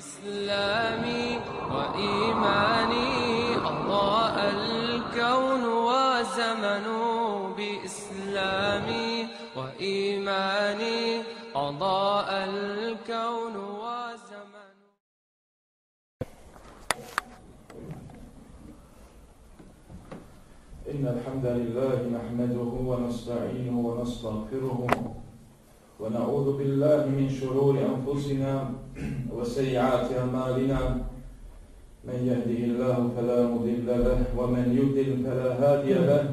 إسلامي وإيماني أضاء الكون وزمن بإسلامي وإيماني أضاء الكون وزمن إن الحمد لله نحمده ونستعينه ونستغفره ونعوذ بالله من شرور أنفسنا وسيئات أعمالنا. من يهده الله فلا مضل له ومن يضلل فلا هادي له.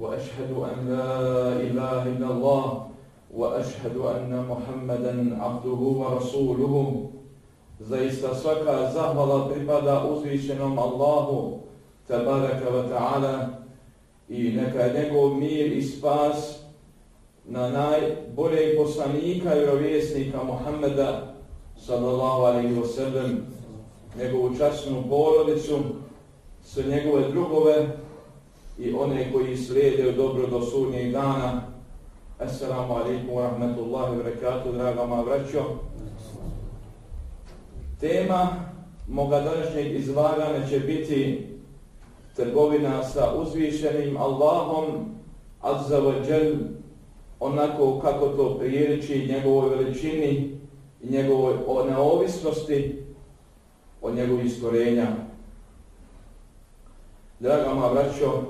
وأشهد أن لا إله إلا الله وأشهد أن محمدا عبده ورسوله. Zaista svaka zahvala pripada uzvišenom Allahu tabaraka wa ta'ala i neka je njegov mir i spas na najboljeg poslanika i rovjesnika Muhammeda sallallahu alaihi wa sallam njegovu časnu porodicu sve njegove drugove i one koji slijede dobro do sudnjeg dana Assalamu alaikum wa rahmatullahi wa barakatuh draga moja vraćo. Tema moga današnjeg izlaganja će biti trgovina sa uzvišenim Allahom azza wa jal onako kako to prijeriči njegovoj veličini i njegovoj neovisnosti od njegovih stvorenja. Draga moja braćo,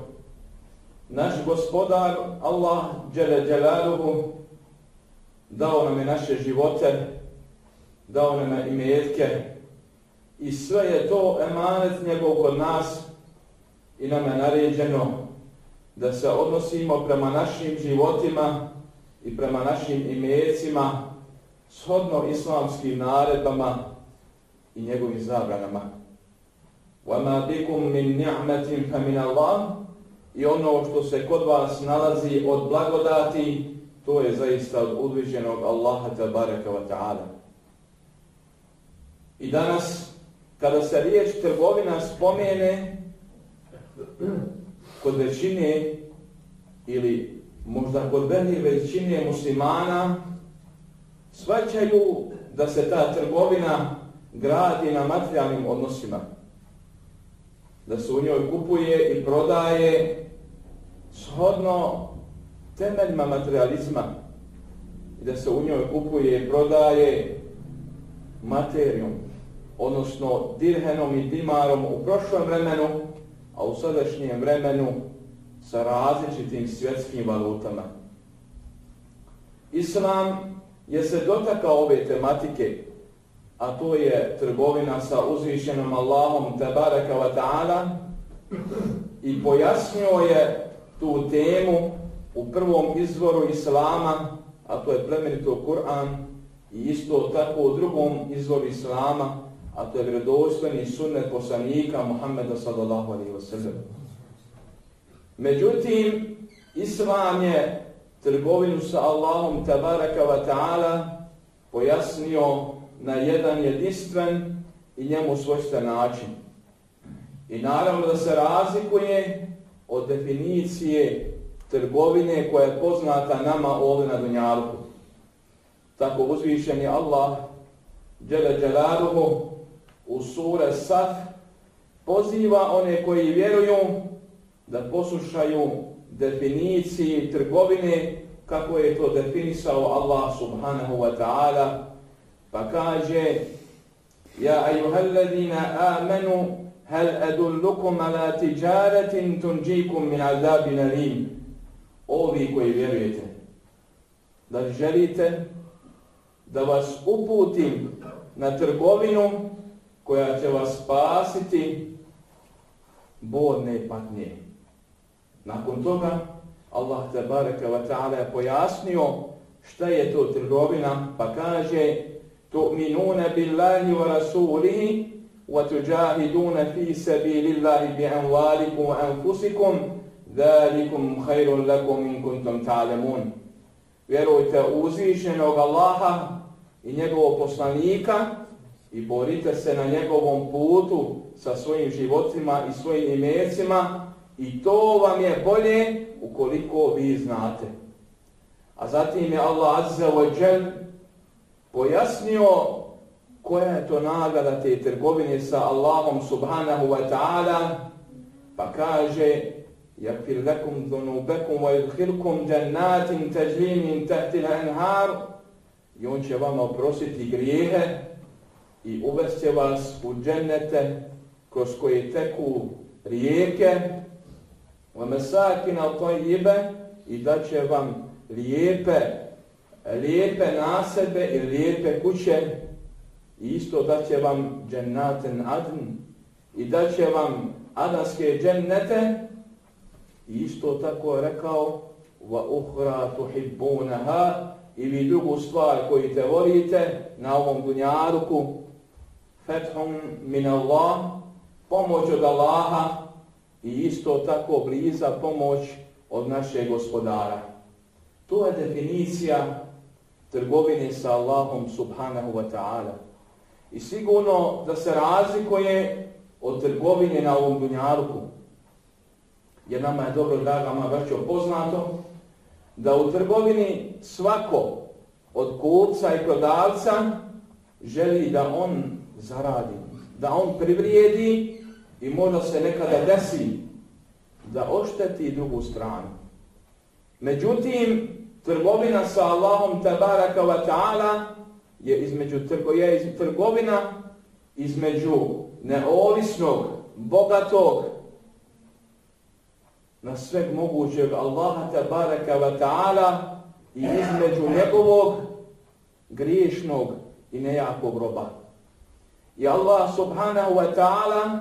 naš gospodar Allah džele dželaluhu dao nam je naše živote, dao nam je imetke i sve je to emanet njegov kod nas i nam je naređeno da se odnosimo prema našim životima i prema našim imecima shodno islamskim naredbama i njegovim zabranama. وَمَا بِكُمْ مِنْ نِعْمَةٍ فَمِنَ اللَّهِ I ono što se kod vas nalazi od blagodati, to je zaista od udviženog Allaha tabaraka wa ta'ala. I danas, kada se riječ trgovina spomene, kod većine ili možda kod velike većine muslimana svaćaju da se ta trgovina gradi na materijalnim odnosima. Da se u njoj kupuje i prodaje shodno temeljima materializma. I da se u njoj kupuje i prodaje materijom, odnosno dirhenom i dimarom u prošlom vremenu, a u sadašnjem vremenu sa različitim svjetskim valutama. Islam je se dotakao ove tematike, a to je trgovina sa uzvišenom Allahom tabaraka wa ta'ala i pojasnio je tu temu u prvom izvoru Islama, a to je plemenito Kur'an, i isto tako u drugom izvoru Islama, a to je vredostveni sunnet poslanika Muhammeda sallallahu alaihi wa sallam. Međutim, Islam je trgovinu sa Allahom tabaraka wa ta'ala pojasnio na jedan jedinstven i njemu svojstven način. I naravno da se razlikuje od definicije trgovine koja je poznata nama ovdje na Dunjalku. Tako uzvišen je Allah Đele Đelaluhu u sura Saf poziva one koji vjeruju da poslušaju definiciji trgovine kako je to definisao Allah subhanahu wa ta'ala. Pa kaže Ja ajuhalladina amanu hal adullukum ala tijaratin tunjikum min azabin alim Ovi koji vjerujete da želite da vas uputim na trgovinu koja će vas spasiti bodne patnje. Nakon toga Allah tabaraka wa ta'ala je pojasnio šta je to trgovina pa kaže tu'minuna billahi wa rasulihi wa tujahiduna fi sabilillahi bi amwalikum wa anfusikum zalikum khairun lakum in kuntum ta'lamun vjerujte uzvišenog Allaha i njegovog poslanika i borite se na njegovom putu sa svojim životima i svojim imecima i to vam je bolje ukoliko vi znate. A zatim je Allah Azza wa Jal pojasnio koja je to nagrada te trgovine sa Allahom subhanahu wa ta'ala, pa kaže يغفر لكم ذنوبكم ويدخلكم جنات تجري من تحت الانهار i on će vama oprostiti grijehe i uvest vas u džennete kroz koje teku rijeke wa طَيِّبَ tayyiba i da će vam lijepe lijepe nasebe i lijepe kuće i isto da će vam džennaten adn i da će vam adanske džennete I isto tako rekao wa تُحِبُّونَهَا ili drugu stvar koju te volite na ovom dunjaruku fethum min Allah pomoć od Allaha i isto tako bliza pomoć od našeg gospodara. To je definicija trgovine sa Allahom subhanahu wa ta'ala. I sigurno da se razlikuje od trgovine na ovom dunjaruku. Jer nama je dobro, draga moja braćo, poznato da u trgovini svako od kupca i prodavca želi da on zaradi, da on privrijedi i možda se nekada desi da ošteti drugu stranu. Međutim, trgovina sa Allahom tabaraka wa ta'ala je između trgo, je iz, trgovina između neovisnog, bogatog, na sveg mogućeg Allaha tabaraka wa ta'ala i između njegovog griješnog i nejakog roba. I Allah subhanahu wa ta'ala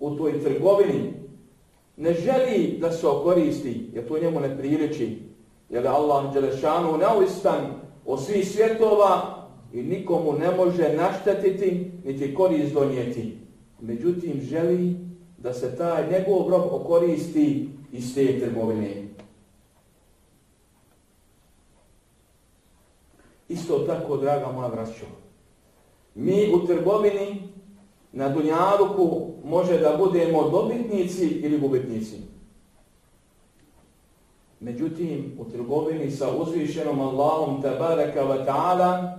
u toj trgovini ne želi da se okoristi, jer to njemu ne priliči, jer Allah Đelešanu neovistan od svih svjetova i nikomu ne može naštetiti niti korist donijeti. Međutim, želi da se taj njegov rob okoristi iz te trgovine. Isto tako, draga moja vraćova, mi u trgovini na Dunjaluku može da budemo dobitnici ili gubitnici. Međutim, u trgovini sa uzvišenom Allahom tabaraka wa ta'ala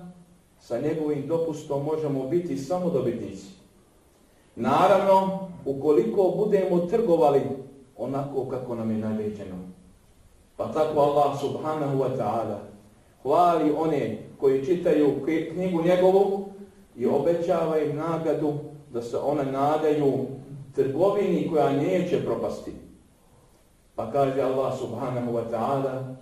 sa njegovim dopustom možemo biti samo dobitnici. Naravno, ukoliko budemo trgovali onako kako nam je naređeno. Pa tako Allah subhanahu wa ta'ala hvali one koji čitaju knjigu njegovu i obećava im nagadu da se ona nadaju trgovini koja neće propasti. Pa kaže Allah subhanahu wa ta'ala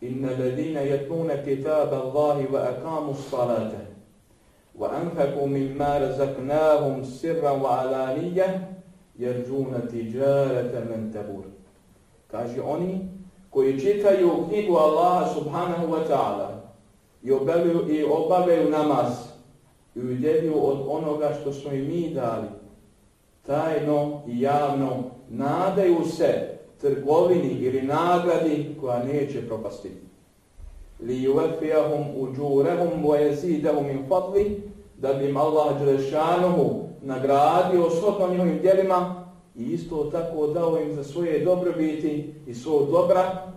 Inna ladina yatuna kitab Allahi wa akamu salata wa anfaku mimma razaknahum sirra wa alaniyah jerđuna tiđarata men tabur. Kaže oni koji čitaju knjigu Allaha subhanahu wa ta'ala i obavljaju, i namaz i udjelju od onoga što smo i mi dali, tajno i javno nadaju se trgovini ili nagradi koja neće propasti. Li uvefijahum uđurehum wa jezidahum in fadli da bi im Allah dželešanuhu nagradio shodno njihovim djelima i isto tako dao im za svoje dobrobiti i svoj dobra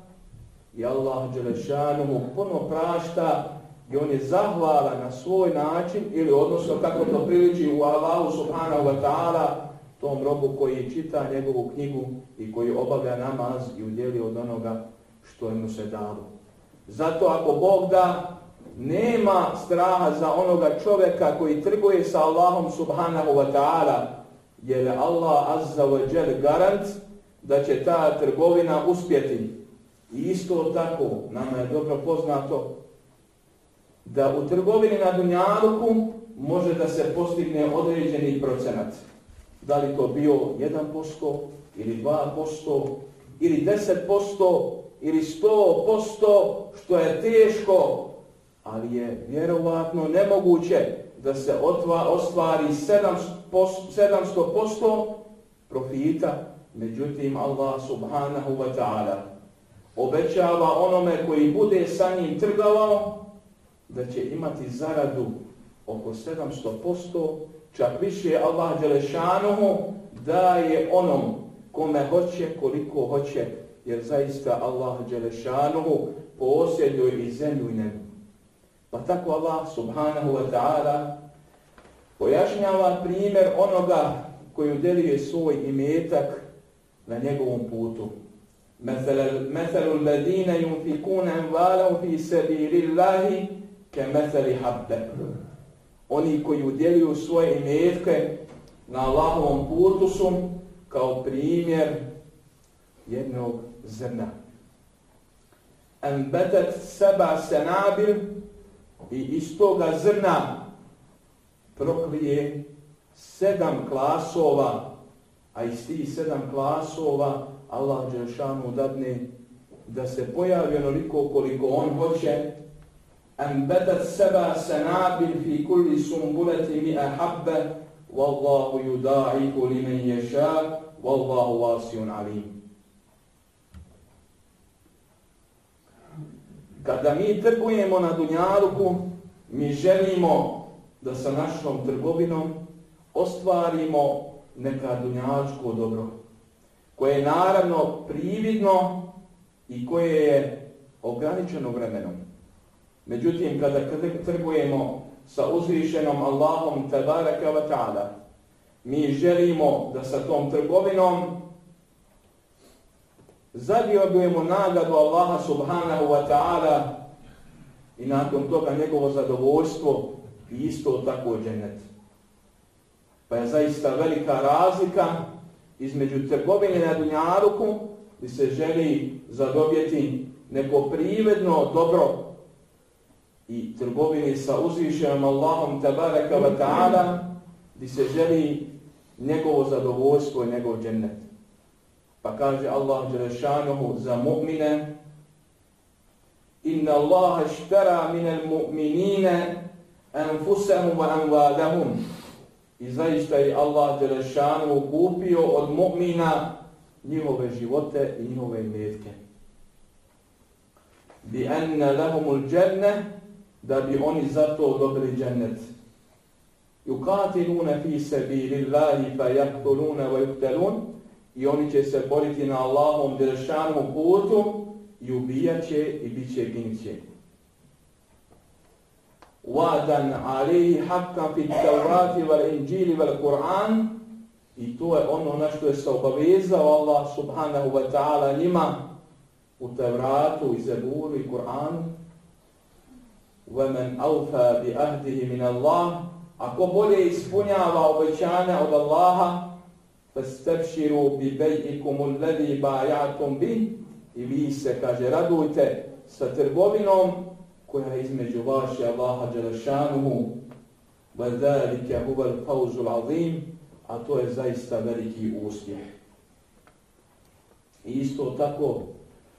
i Allah Đelešanuhu puno prašta i on je zahvala na svoj način ili odnosno kako to priliči u Allahu subhanahu wa ta'ala tom robu koji čita njegovu knjigu i koji obavlja namaz i udjeli od onoga što mu se dalo. Zato ako Bog da nema straha za onoga čovjeka koji trguje sa Allahom subhanahu wa ta'ala, jer je Allah azza wa jel garant da će ta trgovina uspjeti. I isto tako, nama je dobro poznato, da u trgovini na Dunjaluku može da se postigne određeni procenat. Da li to bio 1% ili 2% ili 10% ili 100% što je teško ali je vjerovatno nemoguće da se otva, ostvari 700% profita, međutim Allah subhanahu wa ta'ala obećava onome koji bude sa njim trgovao da će imati zaradu oko 700%, čak više Allah Đelešanuhu daje onom kome hoće, koliko hoće, jer zaista Allah Đelešanuhu posjeduje i zemlju i nebu. Pa tako Allah subhanahu wa ta'ala Pojašnjava primjer onoga koji udelije svoj imetak na njegovom putu. مثل الذين ينفقون أموالهم في سبيل الله ke meseli habbe. Oni koji udjeljuju svoje imetke na Allahovom putu su kao primjer jednog zrna. En betet seba senabil i iz toga zrna proklije sedam klasova, a iz tih sedam klasova Allah Đelšanu dadne da se pojavi onoliko koliko on hoće أنبتت سبع سنابل fi kulli سنبلة مئة حبة Wallahu yuda'iku لمن يشاء Wallahu wasiun alim Kada mi trgujemo na Dunjaluku, mi želimo da sa našom trgovinom ostvarimo neka dunjačko dobro, koje je naravno prividno i koje je ograničeno vremenom. Međutim, kada trgujemo sa uzvišenom Allahom tabaraka wa ta'ala, mi želimo da sa tom trgovinom zadiobujemo nagradu Allaha subhanahu wa ta'ala i nakon toga njegovo zadovoljstvo i isto tako dženet. Pa je zaista velika razlika između trgovine na Dunjaruku gdje se želi zadobjeti neko privedno dobro i trgovini sa uzvišenom Allahom tabaraka wa ta'ala gdje se želi njegovo zadovoljstvo i njegov džennet. Pa kaže Allah Đelešanuhu za mu'mine Inna Allaha štara minel mu'minine anfusahum wa anvadahum I zaista je Allah Đelešanu kupio od mu'mina njihove živote i njihove imetke. Bi anna lahumul džennet da bi oni zato dobili džennet. Yukatiluna fi sabilillahi fayaqtuluna wa yuqtalun i oni će se boriti na Allahom dršanom putu i ubijat će i bit će ginće. Wadan alihi hakka fi tawrati wal inđili wal kur'an i to je ono na što je se obavezao Allah subhanahu wa ta'ala njima u Tevratu i Zaburu i Kur'anu وَمَنْ أَوْفَى بِأَهْدِهِ مِنَ اللَّهِ Ako bolje ispunjava obećanja od Allaha فَاسْتَبْشِرُوا بِبَيْئِكُمُ الَّذِي بَايَعْتُمْ بِهِ I vi se, kaže, radujte sa trgovinom koja je između vaši Allaha Đelešanuhu وَذَلِكَ هُوَ الْفَوْزُ الْعَظِيمِ a to je zaista veliki uspjeh. I isto tako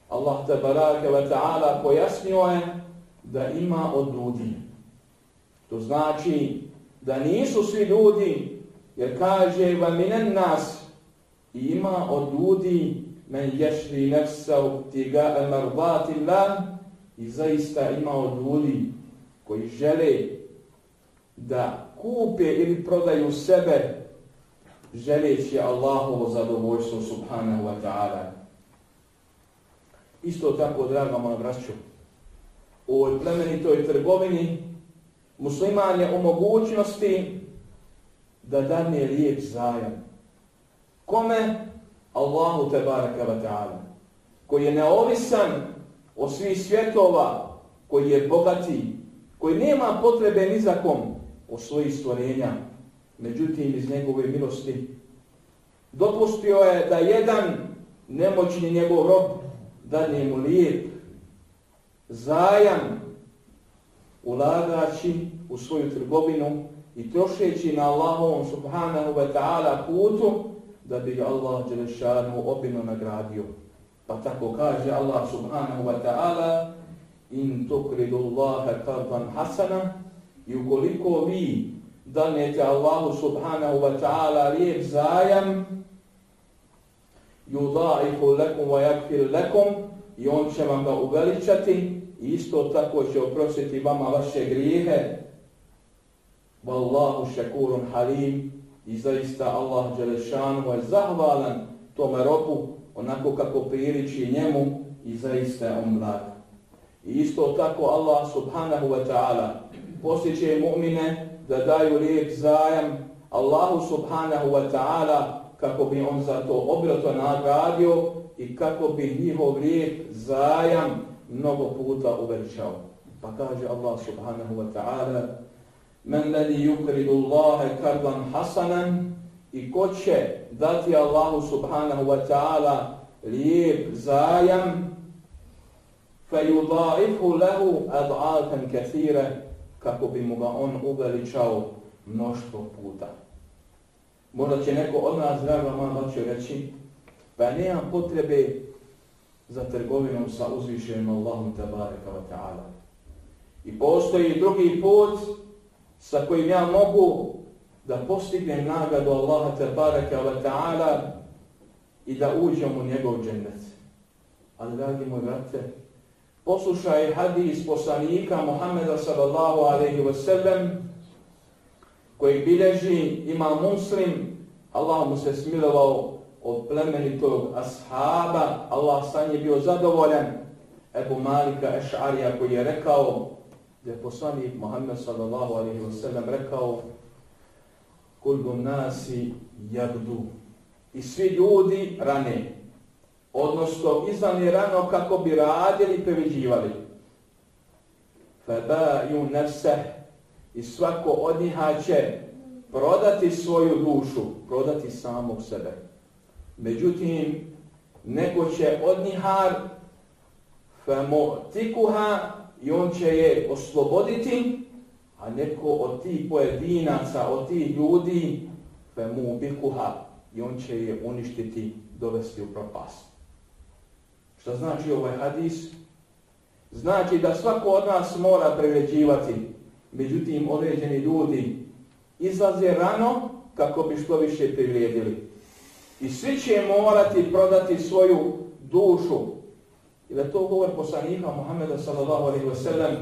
Allah te barake wa ta'ala pojasnio je da ima od ljudi. To znači da nisu svi ljudi, jer kaže vaminen nas, i ima od ljudi men ješri nefsa u tiga emarvati lan, i zaista ima od ljudi koji žele da kupe ili prodaju sebe želeći Allahovo zadovoljstvo subhanahu wa ta'ala. Isto tako, draga moja braćo, u plemenitoj trgovini musliman je u mogućnosti da dane lijep zajam. Kome? Allahu te baraka wa ta'ala. Koji je neovisan o svih svjetova, koji je bogati, koji nema potrebe ni za kom od svojih stvorenja, međutim iz njegove milosti, dopustio je da jedan nemoćni njegov rob dadne mu lijep, zajam, ulagači u svoju trgovinu i trošeći na Allahovom subhanahu wa ta'ala putu, da bi ga Allah Đelešanu obino nagradio. Pa tako kaže Allah subhanahu wa ta'ala in tukridu Allahe qardan hasana i ukoliko vi danete Allahu subhanahu wa ta'ala lijep zajam yudaifu lekum wa yakfir lekum i on će vam ga uveličati i isto tako će oprostiti vama vaše grijehe Wallahu šakurun halim i zaista Allah Đelešanu je zahvalan tome robu onako kako priliči njemu i zaista on blag. I isto tako Allah subhanahu wa ta'ala posjeće mu'mine da daju lijep zajam Allahu subhanahu wa ta'ala kako bi on za to obrato nagradio i kako bi njihov lijep zajam mnogo puta uveličao. Pa kaže Allah subhanahu wa ta'ala Men ledi yukridu Allahe kardan hasanan i ko će dati Allahu subhanahu wa ta'ala lijep zajam fe yudaifu lehu ad'alten kathire kako bi mu ga on uveličao mnoštvo puta. Možda će neko od nas, draga moja, da će reći, pa nemam potrebe za trgovinom sa uzvišenim Allahom tabareka wa ta'ala. I postoji drugi put sa kojim ja mogu da postignem nagradu Allaha tabareka wa ta'ala i da uđem u njegov džennet. Ali, dragi moj vrate, poslušaj hadis poslanika Muhammeda sallallahu alaihi wa sallam koji bilježi ima muslim, Allah mu se smilovao od plemenitog ashaba, Allah sa nje bio zadovoljan, Ebu Malika Eš'arija koji je rekao, da je poslanik Muhammed sallallahu alaihi wa sallam rekao, kulbu nasi jagdu. i svi ljudi rane, odnosno izvani rano kako bi radili i previđivali. Febaju nefse i svako od njiha će prodati svoju dušu, prodati samog sebe. Međutim, neko će od njiha femo tikuha i on će je osloboditi, a neko od tih pojedinaca, od tih ljudi femu bikuha i on će je uništiti, dovesti u propast. Šta znači ovaj hadis? Znači da svako od nas mora privređivati. Međutim, određeni ljudi izlaze rano kako bi što više privrijedili. I svi će morati prodati svoju dušu. I da to govor poslanika Muhammeda sallallahu alaihi wa sallam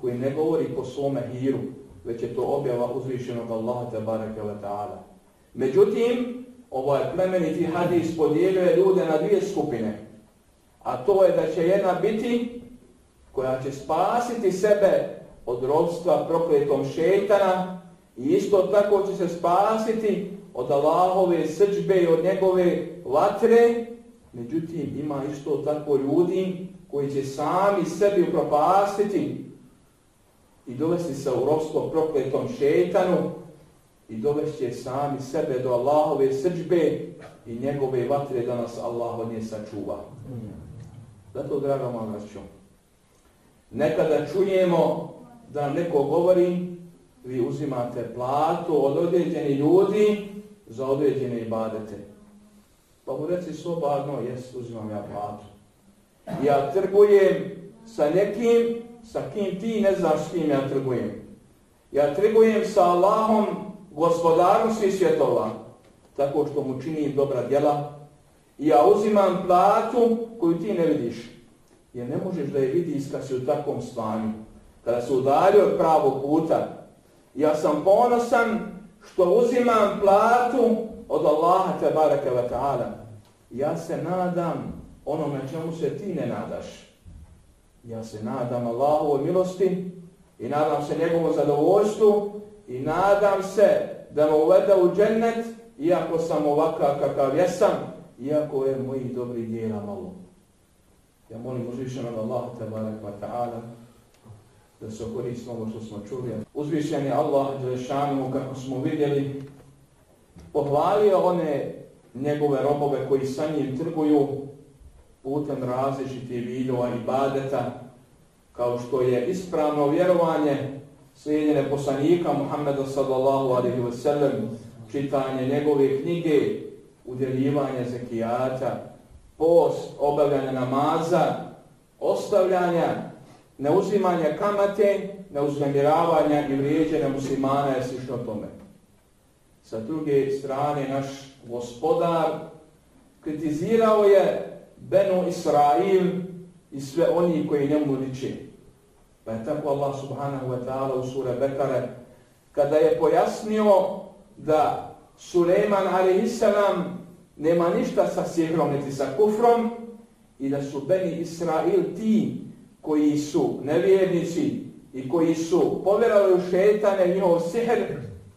koji ne govori po svome hiru, već je to objava uzvišenog Allaha te baraka wa ta'ala. Međutim, ovaj plemeniti hadis podijeljuje ljude na dvije skupine a to je da će jedna biti koja će spasiti sebe od robstva prokletom šetana i isto tako će se spasiti od Allahove srđbe i od njegove vatre. Međutim, ima isto tako ljudi koji će sami sebi upropastiti i dovesti se u robstvo prokletom šetanu i dovešće sami sebe do Allahove srđbe i njegove vatre da nas Allah od nje sačuva. Zato, draga moja braćo, nekada čujemo da neko govori, vi uzimate platu od određeni ljudi za određene ibadete. Pa mu reci slobodno, jes, uzimam ja platu. Ja trgujem sa nekim, sa kim ti ne znaš s kim ja trgujem. Ja trgujem sa Allahom, gospodarom svih svjetova, tako što mu činim dobra djela, ja uzimam platu koju ti ne vidiš. Jer ne možeš da je vidiš kad si u takvom stanju. Kada se udalio od pravog puta. Ja sam ponosan što uzimam platu od Allaha te baraka wa ta'ala. Ja se nadam onome čemu se ti ne nadaš. Ja se nadam Allahovoj milosti i nadam se njegovom zadovoljstvu i nadam se da me uvede u džennet iako sam ovakav kakav jesam iako je mojih dobrih dijela malo. Ja molim uzvišenog Allah, tabarak wa ta'ala, da se koristi ovo što smo čuli. Uzvišen je Allah, Đelešanu, kako smo vidjeli, pohvalio one njegove robove koji sa njim trguju putem različitih vidova i badeta, kao što je ispravno vjerovanje slijedjene poslanika Muhammeda sallallahu alaihi wa sallam, čitanje njegove knjige, udjeljivanje zekijata, post, obavljanje namaza, ostavljanja, neuzimanje kamate, neuznamiravanja i vrijeđenja muslimana je slično tome. Sa druge strane, naš gospodar kritizirao je Benu Israil i sve oni koji njemu liče. Pa je tako Allah subhanahu wa ta'ala u sura Bekare, kada je pojasnio da Suleiman a.s. nema ništa sa sihrom niti sa kufrom i da su Beni Israil ti koji su nevjernici i koji su povjerali u šetane njihov sihr,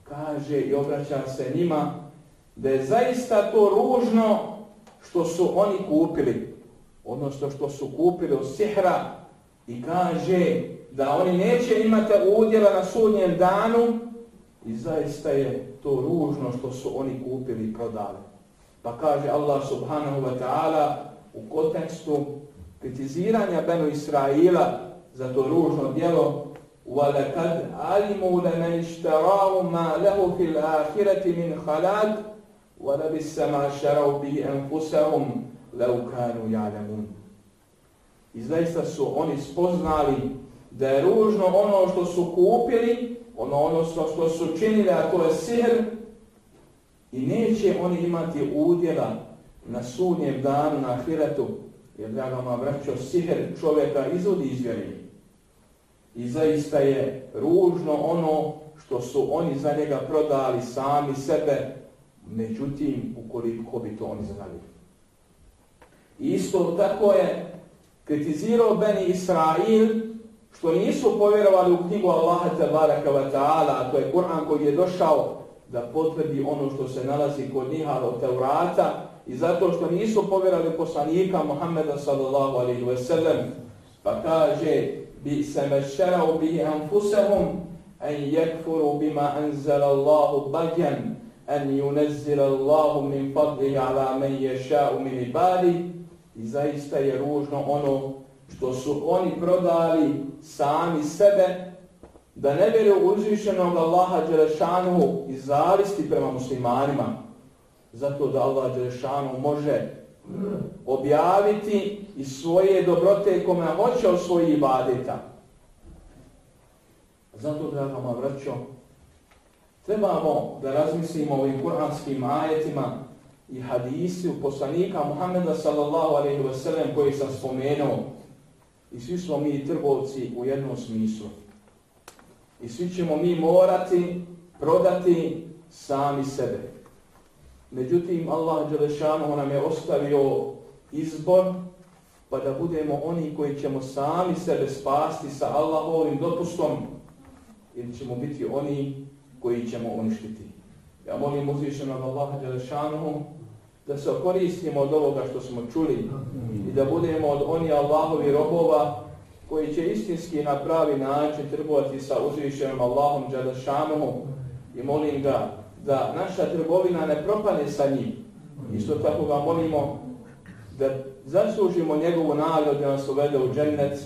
kaže i obraća se njima da je zaista to ružno što su oni kupili, odnosno što su kupili od sihra i kaže da oni neće imati udjela na sudnjem danu i zaista je to ružno što su oni kupili i prodali. Pa kaže Allah subhanahu wa ta'ala u kontekstu kritiziranja Benu Israila za to ružno djelo وَلَكَدْ عَلِمُوا لَمَنْ اشْتَرَاهُ مَا لَهُ فِي الْآخِرَةِ مِنْ خَلَاقٍ وَلَبِسَ مَا شَرَوْا بِهِ أَنفُسَهُمْ لَوْ كَانُوا يَعْلَمُونَ I zaista su oni spoznali da je ružno ono što su kupili, ono ono što su činili, a to je sihr, i neće oni imati udjela na sudnjem danu, na ahiretu, jer draga moja braćo, siher čovjeka izvodi iz vjeri. I zaista je ružno ono što su oni za njega prodali sami sebe, međutim, ukoliko bi to oni znali. I Isto tako je kritizirao Beni Israil što nisu povjerovali u knjigu Allaha tabaraka wa ta'ala, a to je Kur'an koji je došao da potvrdi ono što se nalazi kod njih, od Teurata i zato što nisu povjerovali poslanika Muhammeda sallallahu alaihi wa sallam, pa kaže bi se mešerao bi anfusahum en yakfuru bima anzala Allahu bagjan an yunazzila Allahu min fadli ala man yasha'u min ibadi I zaista je ružno ono što su oni prodali sami sebe da ne vjeruju uzvišenog Allaha Đelešanu i zavisti prema muslimanima. Zato da Allah Đelešanu može objaviti i svoje dobrote kome hoće od svojih ibadeta. Zato, draga moja vraćo, trebamo da razmislimo o ovim kuranskim ajetima i hadisi u poslanika Muhammeda sallallahu alaihi wa sallam koji sam spomenuo. I svi smo mi trgovci u jednom smislu. I svi ćemo mi morati prodati sami sebe. Međutim, Allah Đelešanu nam je ostavio izbor pa da budemo oni koji ćemo sami sebe spasti sa Allahovim dopustom ili ćemo biti oni koji ćemo uništiti. Ja molim uzvišenog Allaha Đelešanu da se koristimo od ovoga što smo čuli i da budemo od oni Allahovi robova koji će istinski na pravi način trgovati sa uzvišenom Allahom Đelešanu i molim ga da naša trgovina ne propane sa njim. Isto tako ga molimo da zaslužimo njegovu nagradu da nas uvede u džennet